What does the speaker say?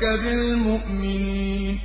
بالمؤمنين